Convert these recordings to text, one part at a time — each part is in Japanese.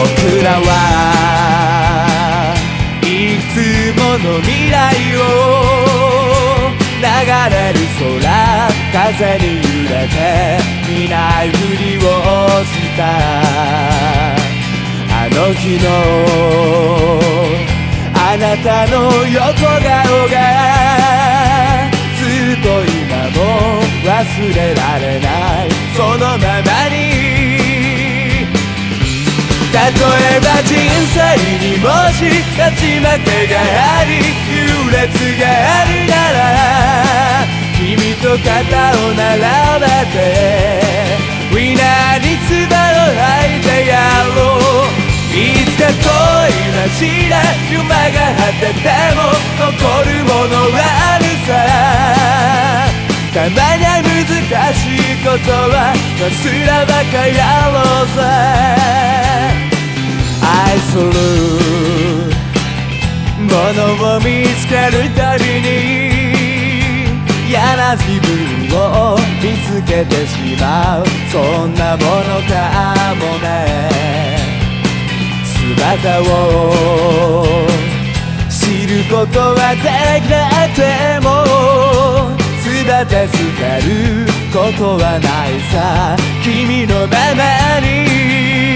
僕らはいつもの未来を流れる空風に揺れて見ないふりをした。あの日のあなたの横顔がずっと今も忘れられない。そのま例えば人生にもし勝ち負けがあり優劣があるなら君と肩を並べてウィナーに唾を吐いてやろう。いつか遠い街で夢が果てても残るものはあるさ。たまに難しいことは忘らばかやろうぜ愛する。ものを見つけるたびに嫌な自分を見つけてしまう。そんなものかもね。姿を知ることはできなくても全て捨てることはないさ。君のままに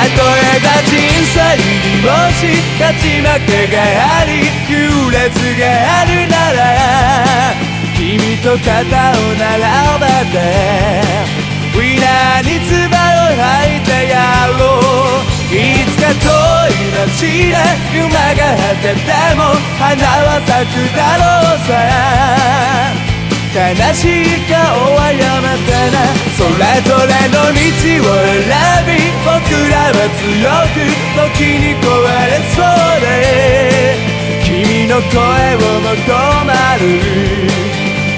例えば人生にもし勝ち負けがあり優劣があるなら君と肩を並べてウィナーに唾を吐いてやろう。いつか遠い街で夢が果てても花は咲くだろうさ。悲しい顔はやめてねそれぞれの道を選び僕らは強く時に壊れそうで君の声を求まる。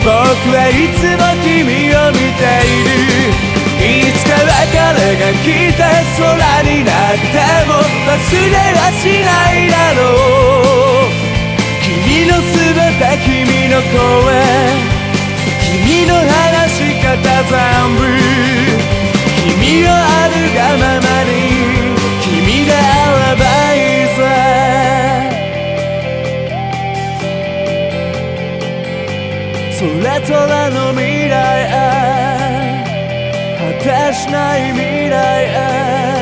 僕はいつも君を見ている。いつか別れが来て空になっても忘れはしないだろう。君の全て君の声。君の話し方全ぜそれぞれの未来へ。果てしない未来へ。